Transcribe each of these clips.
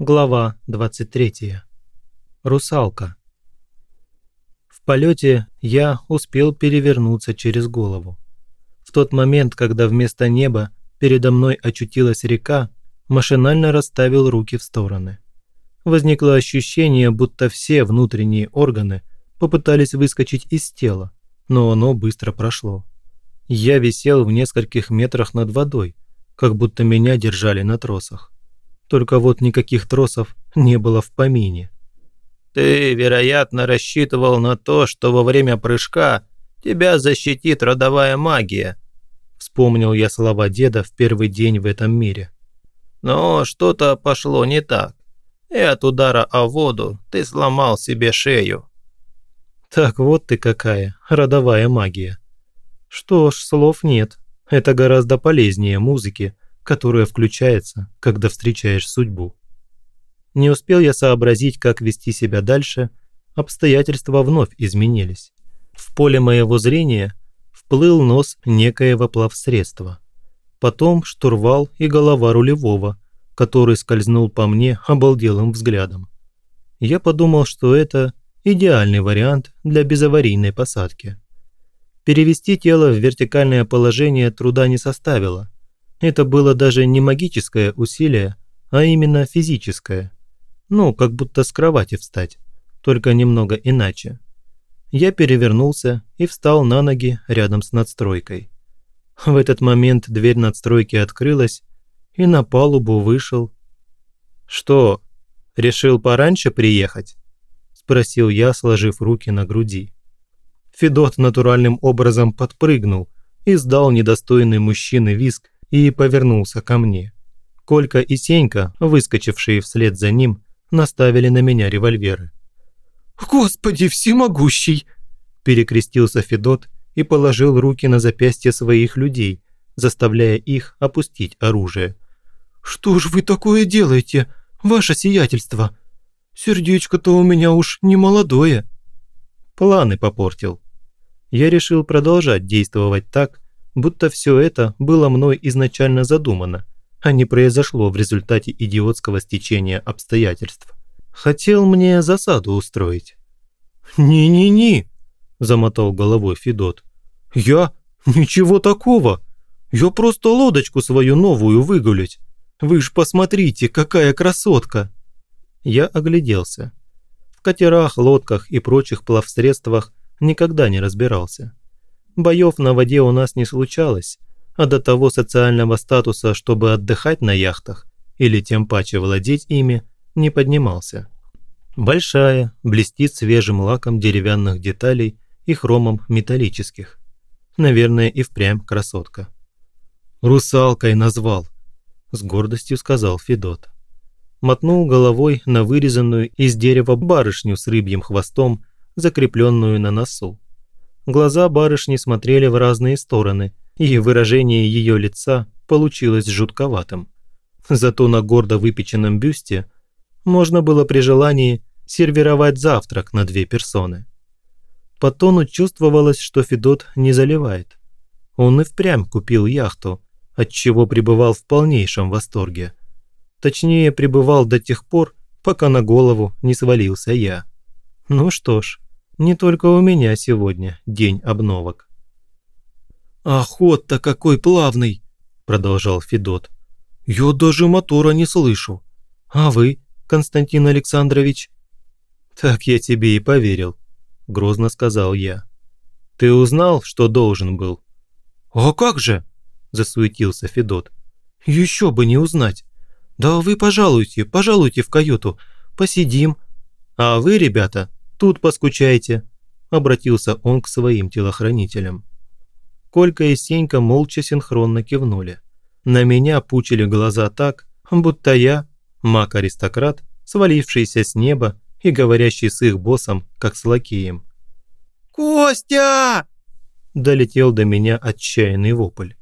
Глава 23. Русалка. В полете я успел перевернуться через голову. В тот момент, когда вместо неба передо мной очутилась река, машинально расставил руки в стороны. Возникло ощущение, будто все внутренние органы попытались выскочить из тела, но оно быстро прошло. Я висел в нескольких метрах над водой, как будто меня держали на тросах. Только вот никаких тросов не было в помине. «Ты, вероятно, рассчитывал на то, что во время прыжка тебя защитит родовая магия», вспомнил я слова деда в первый день в этом мире. «Но что-то пошло не так, и от удара о воду ты сломал себе шею». «Так вот ты какая, родовая магия. Что ж, слов нет, это гораздо полезнее музыки, которая включается, когда встречаешь судьбу. Не успел я сообразить, как вести себя дальше, обстоятельства вновь изменились. В поле моего зрения вплыл нос некоего плавсредства. Потом штурвал и голова рулевого, который скользнул по мне обалделым взглядом. Я подумал, что это идеальный вариант для безаварийной посадки. Перевести тело в вертикальное положение труда не составило, это было даже не магическое усилие, а именно физическое. Ну, как будто с кровати встать, только немного иначе. Я перевернулся и встал на ноги рядом с надстройкой. В этот момент дверь надстройки открылась, и на палубу вышел... «Что, решил пораньше приехать?» – спросил я, сложив руки на груди. Федот натуральным образом подпрыгнул и сдал недостойный мужчины виск и повернулся ко мне. Колька и Сенька, выскочившие вслед за ним, наставили на меня револьверы. «Господи всемогущий!» – перекрестился Федот и положил руки на запястья своих людей, заставляя их опустить оружие. «Что ж вы такое делаете, ваше сиятельство? Сердечко-то у меня уж не молодое». Планы попортил. Я решил продолжать действовать так, будто все это было мной изначально задумано, а не произошло в результате идиотского стечения обстоятельств. Хотел мне засаду устроить. «Не-не-не», – замотал головой Федот. «Я? Ничего такого. Я просто лодочку свою новую выгулять. Вы ж посмотрите, какая красотка!» Я огляделся. В катерах, лодках и прочих плавсредствах никогда не разбирался. Боев на воде у нас не случалось, а до того социального статуса, чтобы отдыхать на яхтах или тем паче владеть ими, не поднимался. Большая, блестит свежим лаком деревянных деталей и хромом металлических. Наверное, и впрямь красотка. «Русалкой назвал», – с гордостью сказал Федот. Мотнул головой на вырезанную из дерева барышню с рыбьим хвостом, закрепленную на носу. Глаза барышни смотрели в разные стороны, и выражение ее лица получилось жутковатым. Зато на гордо выпеченном бюсте можно было при желании сервировать завтрак на две персоны. По тону чувствовалось, что Федот не заливает. Он и впрямь купил яхту, от чего пребывал в полнейшем восторге. Точнее, пребывал до тех пор, пока на голову не свалился я. Ну что ж, не только у меня сегодня день обновок. «А ход-то какой плавный!» – продолжал Федот. «Я даже мотора не слышу. А вы, Константин Александрович?» «Так я тебе и поверил», – грозно сказал я. «Ты узнал, что должен был?» «А как же?» – засуетился Федот. «Еще бы не узнать. Да вы пожалуйте, пожалуйте в каюту, посидим. А вы, ребята, тут поскучайте», – обратился он к своим телохранителям. Колька и Сенька молча синхронно кивнули. На меня пучили глаза так, будто я, маг-аристократ, свалившийся с неба и говорящий с их боссом, как с лакеем. «Костя!» Долетел до меня отчаянный вопль.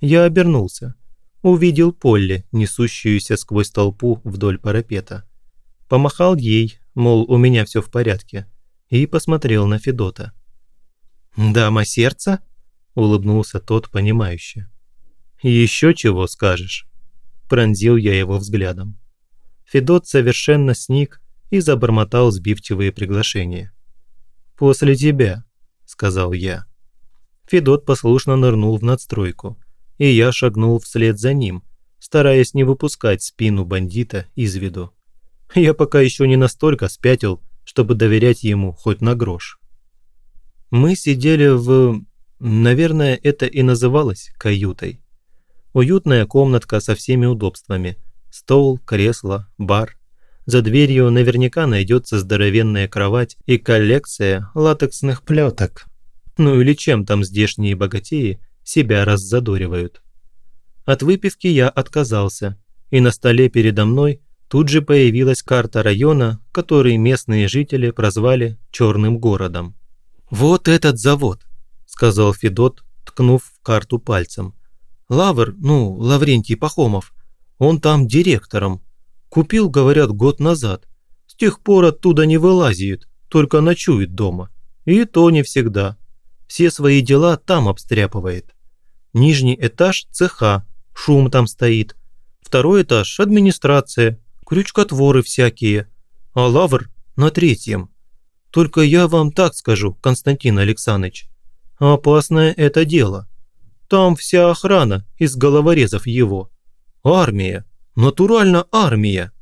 Я обернулся. Увидел Полли, несущуюся сквозь толпу вдоль парапета. Помахал ей, мол, у меня все в порядке, и посмотрел на Федота. «Дама сердца?» – улыбнулся тот, понимающе. «Еще чего скажешь?» – пронзил я его взглядом. Федот совершенно сник и забормотал сбивчивые приглашения. «После тебя», – сказал я. Федот послушно нырнул в надстройку, и я шагнул вслед за ним, стараясь не выпускать спину бандита из виду. Я пока еще не настолько спятил, чтобы доверять ему хоть на грош. Мы сидели в... Наверное, это и называлось каютой. Уютная комнатка со всеми удобствами. Стол, кресло, бар. За дверью наверняка найдется здоровенная кровать и коллекция латексных плеток. Ну или чем там здешние богатеи себя раззадоривают. От выпивки я отказался, и на столе передо мной тут же появилась карта района, который местные жители прозвали «Черным городом». «Вот этот завод», – сказал Федот, ткнув в карту пальцем. «Лавр, ну, Лаврентий Пахомов, он там директором. Купил, говорят, год назад. С тех пор оттуда не вылазит, только ночует дома. И то не всегда. Все свои дела там обстряпывает. Нижний этаж – цеха, шум там стоит. Второй этаж – администрация, крючкотворы всякие. А лавр на третьем. Только я вам так скажу, Константин Александрович. Опасное это дело. Там вся охрана из головорезов его. Армия. Натурально армия.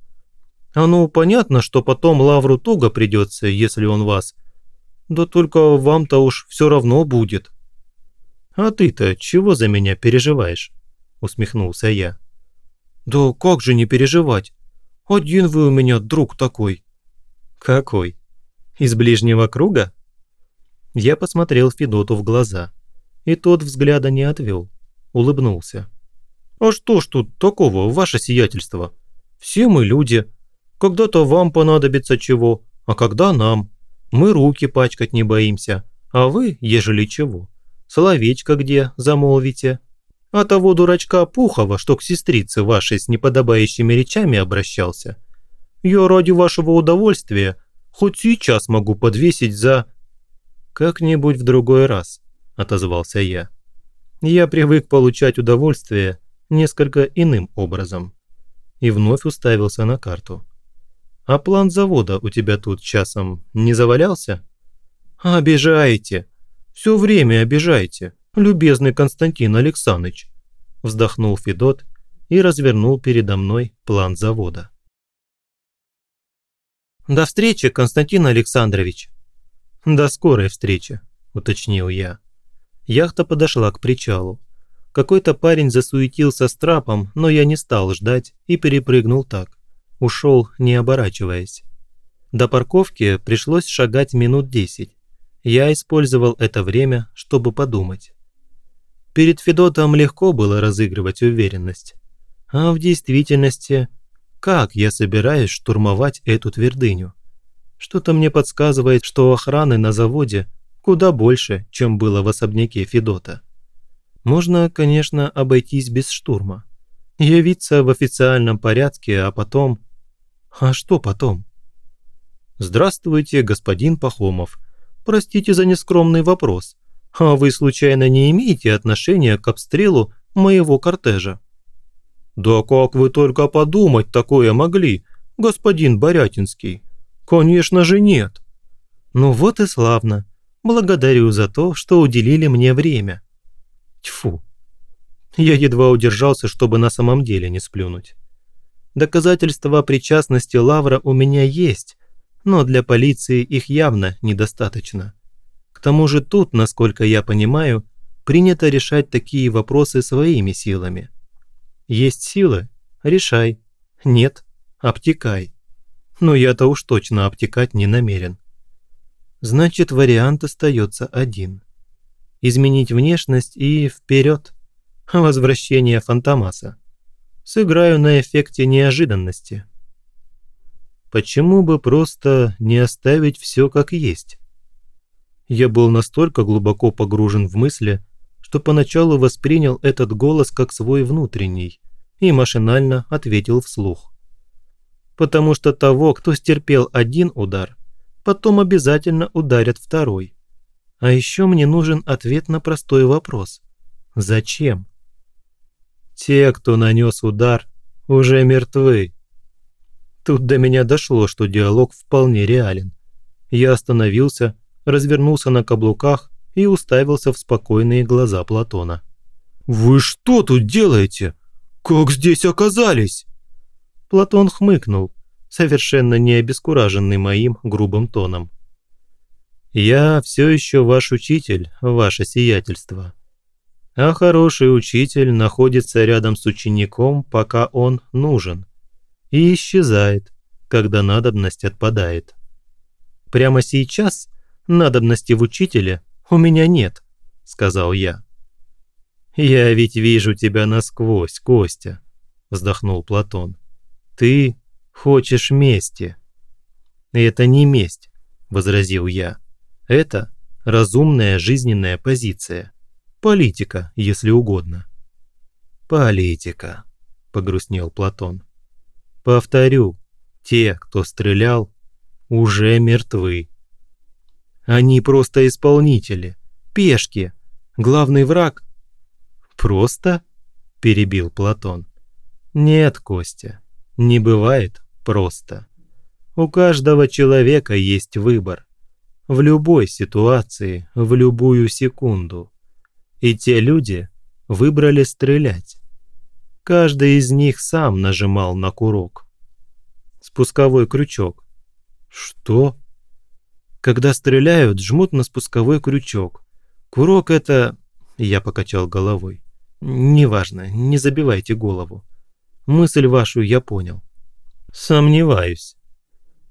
А ну, понятно, что потом Лавру туго придется, если он вас. Да только вам-то уж все равно будет. А ты-то чего за меня переживаешь? Усмехнулся я. Да как же не переживать? Один вы у меня друг такой. Какой? Из ближнего круга? Я посмотрел Федоту в глаза, и тот взгляда не отвел, улыбнулся. А что ж тут такого, ваше сиятельство? Все мы люди. Когда-то вам понадобится чего, а когда нам. Мы руки пачкать не боимся, а вы, ежели чего. Словечко где замолвите. А того дурачка Пухова, что к сестрице вашей с неподобающими речами обращался. Я ради вашего удовольствия хоть сейчас могу подвесить за... Как-нибудь в другой раз, отозвался я. Я привык получать удовольствие несколько иным образом. И вновь уставился на карту. «А план завода у тебя тут часом не завалялся?» «Обижаете! Все время обижаете, любезный Константин Александрович!» Вздохнул Федот и развернул передо мной план завода. «До встречи, Константин Александрович!» «До скорой встречи», – уточнил я. Яхта подошла к причалу. Какой-то парень засуетился с трапом, но я не стал ждать и перепрыгнул так. Ушел, не оборачиваясь. До парковки пришлось шагать минут десять. Я использовал это время, чтобы подумать. Перед Федотом легко было разыгрывать уверенность. А в действительности, как я собираюсь штурмовать эту твердыню? Что-то мне подсказывает, что охраны на заводе куда больше, чем было в особняке Федота. Можно, конечно, обойтись без штурма. Явиться в официальном порядке, а потом... А что потом? Здравствуйте, господин Пахомов. Простите за нескромный вопрос. А вы случайно не имеете отношения к обстрелу моего кортежа? Да как вы только подумать такое могли, господин Борятинский? Конечно же нет. Ну вот и славно. Благодарю за то, что уделили мне время. Тьфу. Я едва удержался, чтобы на самом деле не сплюнуть. Доказательства причастности Лавра у меня есть, но для полиции их явно недостаточно. Тому же тут, насколько я понимаю, принято решать такие вопросы своими силами. Есть силы – решай. Нет – обтекай. Но я-то уж точно обтекать не намерен. Значит, вариант остается один – изменить внешность и вперед. Возвращение Фантомаса. Сыграю на эффекте неожиданности. Почему бы просто не оставить все как есть? Я был настолько глубоко погружен в мысли, что поначалу воспринял этот голос как свой внутренний и машинально ответил вслух. Потому что того, кто стерпел один удар, потом обязательно ударят второй. А еще мне нужен ответ на простой вопрос. Тут до меня дошло, что диалог вполне реален. Я остановился, развернулся на каблуках и уставился в спокойные глаза Платона. «Вы что тут делаете? Как здесь оказались?» Платон хмыкнул, совершенно не обескураженный моим грубым тоном. «Я все еще ваш учитель, ваше сиятельство. А хороший учитель находится рядом с учеником, пока он нужен, и исчезает, когда надобность отпадает. Прямо сейчас надобности в учителе у меня нет», – сказал я. «Я ведь вижу тебя насквозь, Костя», – вздохнул Платон. «Ты хочешь мести». «Это не месть», – возразил я. «Это разумная жизненная позиция. Политика, если угодно». «Политика», – погрустнел Платон. «Повторю, те, кто стрелял, уже мертвы. Они просто исполнители, пешки. Главный враг «Просто?» – перебил Платон. «Нет, Костя, не бывает просто. У каждого человека есть выбор. В любой ситуации, в любую секунду. И те люди выбрали стрелять. Каждый из них сам нажимал на курок. Спусковой крючок. Что? Когда стреляют, жмут на спусковой крючок. Курок это... Я покачал головой. «Неважно, не забивайте голову. Мысль вашу я понял». «Сомневаюсь.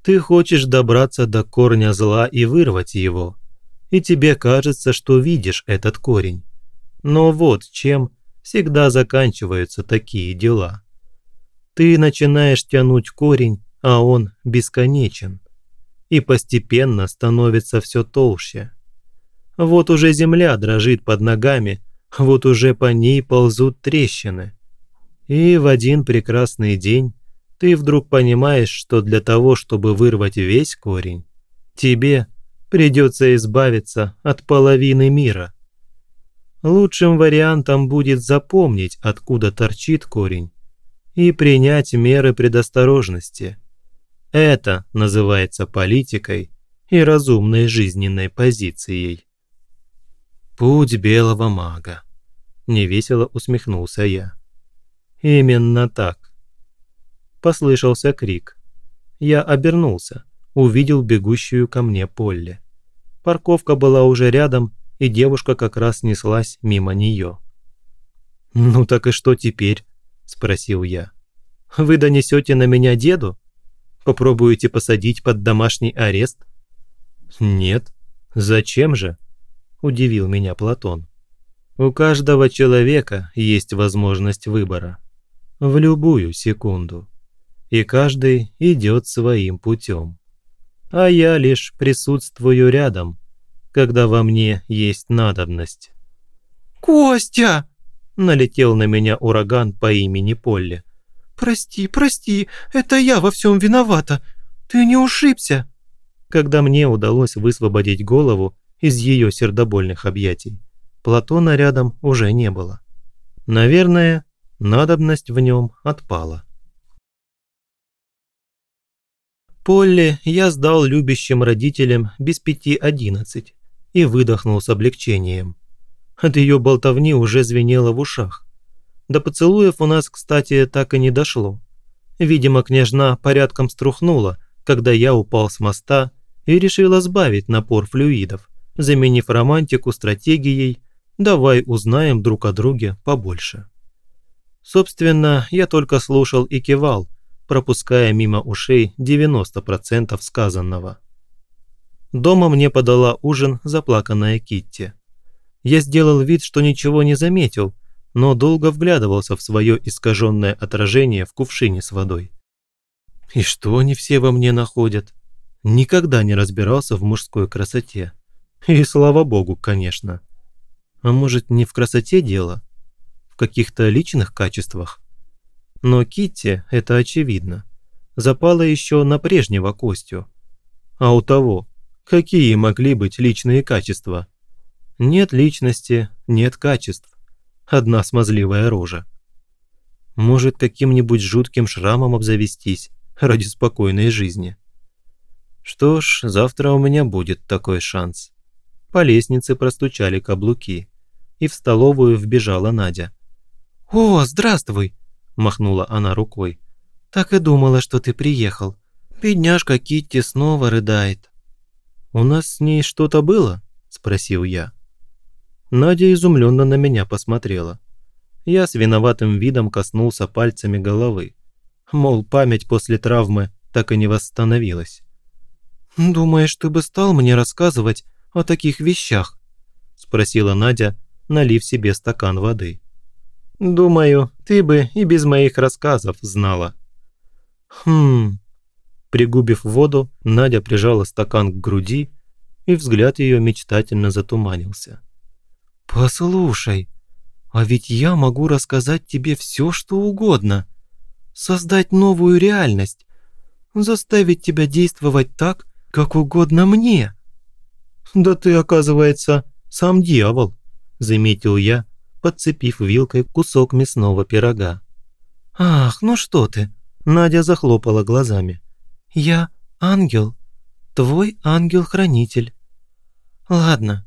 Ты хочешь добраться до корня зла и вырвать его, и тебе кажется, что видишь этот корень. Но вот чем всегда заканчиваются такие дела. Ты начинаешь тянуть корень, а он бесконечен, и постепенно становится все толще. Вот уже земля дрожит под ногами, вот уже по ней ползут трещины. И в один прекрасный день ты вдруг понимаешь, что для того, чтобы вырвать весь корень, тебе придется избавиться от половины мира. Лучшим вариантом будет запомнить, откуда торчит корень, и принять меры предосторожности. Это называется политикой и разумной жизненной позицией. «Путь белого мага», – невесело усмехнулся я. «Именно так». Послышался крик. Я обернулся, увидел бегущую ко мне Полли. Парковка была уже рядом, и девушка как раз неслась мимо нее. «Ну так и что теперь?» – спросил я. «Вы донесете на меня деду? Попробуете посадить под домашний арест?» «Нет. Зачем же?» – удивил меня Платон. «У каждого человека есть возможность выбора. В любую секунду. И каждый идет своим путем. А я лишь присутствую рядом, когда во мне есть надобность». «Костя!» – налетел на меня ураган по имени Полли. «Прости, прости, это я во всем виновата. Ты не ушибся?» Когда мне удалось высвободить голову, из ее сердобольных объятий. Платона рядом уже не было. Наверное, надобность в нем отпала. Полли я сдал любящим родителям без пяти одиннадцать и выдохнул с облегчением. От ее болтовни уже звенело в ушах. До поцелуев у нас, кстати, так и не дошло. Видимо, княжна порядком струхнула, когда я упал с моста и решила сбавить напор флюидов заменив романтику стратегией «давай узнаем друг о друге побольше». Собственно, я только слушал и кивал, пропуская мимо ушей 90% сказанного. Дома мне подала ужин заплаканная Китти. Я сделал вид, что ничего не заметил, но долго вглядывался в свое искаженное отражение в кувшине с водой. И что они все во мне находят? Никогда не разбирался в мужской красоте. И слава богу, конечно. А может, не в красоте дело? В каких-то личных качествах? Но Китти, это очевидно, запала еще на прежнего Костю. А у того, какие могли быть личные качества? Нет личности, нет качеств. Одна смазливая рожа. Может, каким-нибудь жутким шрамом обзавестись, ради спокойной жизни. Что ж, завтра у меня будет такой шанс. По лестнице простучали каблуки, и в столовую вбежала Надя. «О, здравствуй!» – махнула она рукой. «Так и думала, что ты приехал. Бедняжка Китти снова рыдает». «У нас с ней что-то было?» – спросил я. Надя изумленно на меня посмотрела. Я с виноватым видом коснулся пальцами головы. Мол, память после травмы так и не восстановилась. «Думаешь, ты бы стал мне рассказывать о таких вещах?» – спросила Надя, налив себе стакан воды. «Думаю, ты бы и без моих рассказов знала». «Хм...» Пригубив воду, Надя прижала стакан к груди, и взгляд ее мечтательно затуманился. «Послушай, а ведь я могу рассказать тебе все, что угодно. Создать новую реальность. Заставить тебя действовать так, как угодно мне». «Да ты, оказывается, сам дьявол», – заметил я, подцепив вилкой кусок мясного пирога. «Ах, ну что ты!» – Надя захлопала глазами. «Я ангел. Твой ангел-хранитель. Ладно,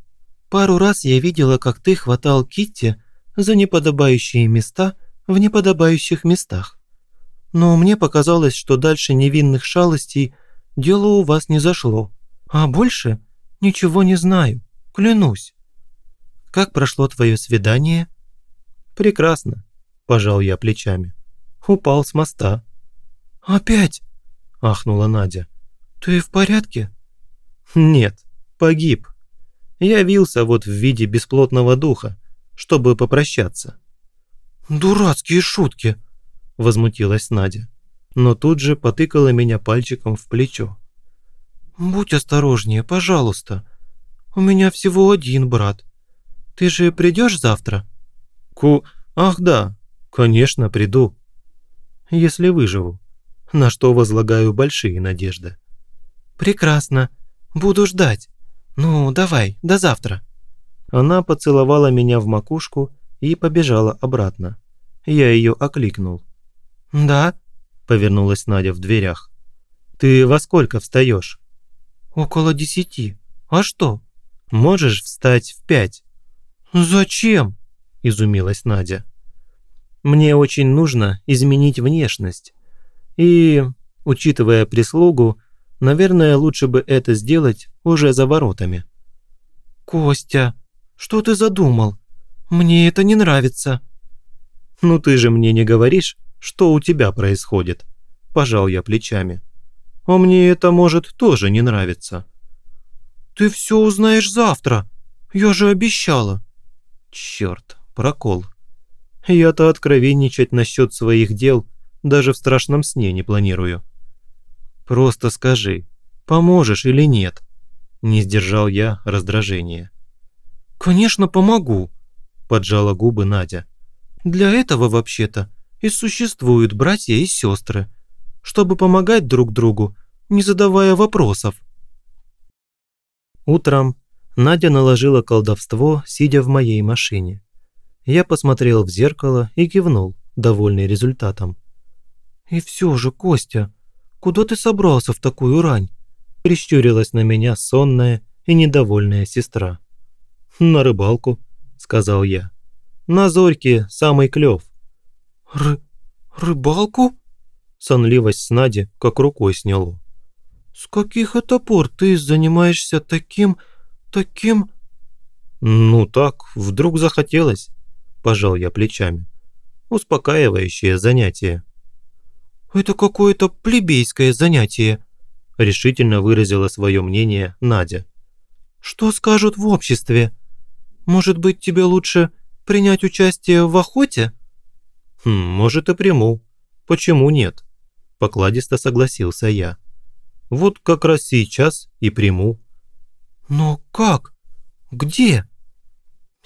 пару раз я видела, как ты хватал Китти за неподобающие места в неподобающих местах. Но мне показалось, что дальше невинных шалостей дело у вас не зашло. А больше ничего не знаю, клянусь. Как прошло твое свидание? Прекрасно, пожал я плечами. Упал с моста. Опять? Ахнула Надя. Ты в порядке? Нет, погиб. Я вился вот в виде бесплотного духа, чтобы попрощаться. «Дурацкие шутки!» – возмутилась Надя, но тут же потыкала меня пальчиком в плечо. «Будь осторожнее, пожалуйста. У меня всего один брат. Ты же придешь завтра?» «Ку... Ах да, конечно, приду. Если выживу, на что возлагаю большие надежды». «Прекрасно. Буду ждать. Ну, давай, до завтра». Она поцеловала меня в макушку и побежала обратно. Я ее окликнул. «Да?» – повернулась Надя в дверях. «Ты во сколько встаешь?» «Около десяти. А что?» «Можешь встать в пять?» «Зачем?» – изумилась Надя. «Мне очень нужно изменить внешность. И, учитывая прислугу, наверное, лучше бы это сделать уже за воротами». «Костя!» Что ты задумал? Мне это не нравится». «Ну ты же мне не говоришь, что у тебя происходит?» Пожал я плечами. «А мне это может тоже не нравиться». «Ты все узнаешь завтра. Я же обещала». Черт, прокол. Я-то откровенничать насчет своих дел даже в страшном сне не планирую. Просто скажи, поможешь или нет?» Не сдержал я раздражения. «Конечно, помогу», – поджала губы Надя. «Для этого, вообще-то, и существуют братья и сестры, чтобы помогать друг другу, не задавая вопросов». Утром Надя наложила колдовство, сидя в моей машине. Я посмотрел в зеркало и кивнул, довольный результатом. «И все же, Костя, куда ты собрался в такую рань?» Прищурилась на меня сонная и недовольная сестра. «На рыбалку», – сказал я. «На зорьке самый клёв». «Ры... рыбалку?» Сонливость с Нади как рукой сняло. «С каких это пор ты занимаешься таким... таким...» «Ну так, вдруг захотелось», – пожал я плечами. «Успокаивающее занятие». «Это какое-то плебейское занятие», – решительно выразила свое мнение Надя. «Что скажут в обществе?» Может быть, тебе лучше принять участие в охоте?» «Хм, может и приму. Почему нет?» Покладисто согласился я. «Вот как раз сейчас и приму». «Но как? Где?»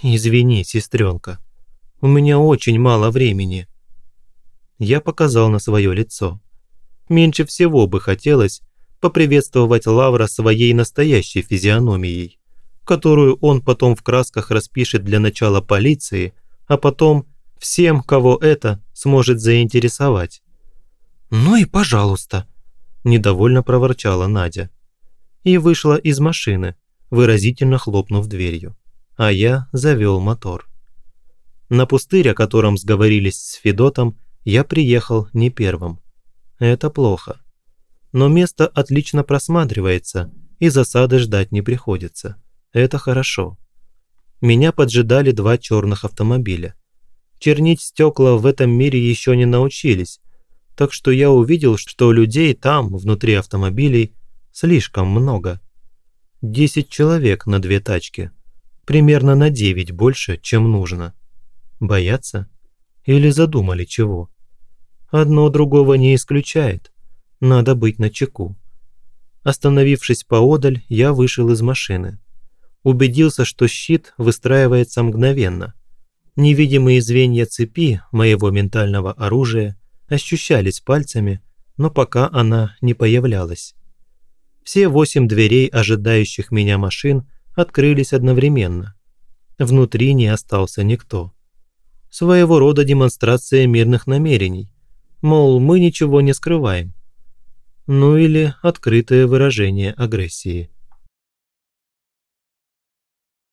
«Извини, сестренка, у меня очень мало времени». Я показал на свое лицо. Меньше всего бы хотелось поприветствовать Лавра своей настоящей физиономией которую он потом в красках распишет для начала полиции, а потом всем, кого это сможет заинтересовать. «Ну и пожалуйста», недовольно проворчала Надя. И вышла из машины, выразительно хлопнув дверью. А я завел мотор. На пустырь, о котором сговорились с Федотом, я приехал не первым. Это плохо. Но место отлично просматривается, и засады ждать не приходится. Это хорошо. Меня поджидали два черных автомобиля. Чернить стекла в этом мире еще не научились, так что я увидел, что людей там, внутри автомобилей, слишком много. Десять человек на две тачки. Примерно на девять больше, чем нужно. Боятся? Или задумали чего? Одно другого не исключает. Надо быть начеку. Остановившись поодаль, я вышел из машины. Убедился, что щит выстраивается мгновенно. Невидимые звенья цепи моего ментального оружия ощущались пальцами, но пока она не появлялась. Все восемь дверей ожидающих меня машин открылись одновременно. Внутри не остался никто. Своего рода демонстрация мирных намерений. Мол, мы ничего не скрываем. Ну или открытое выражение агрессии.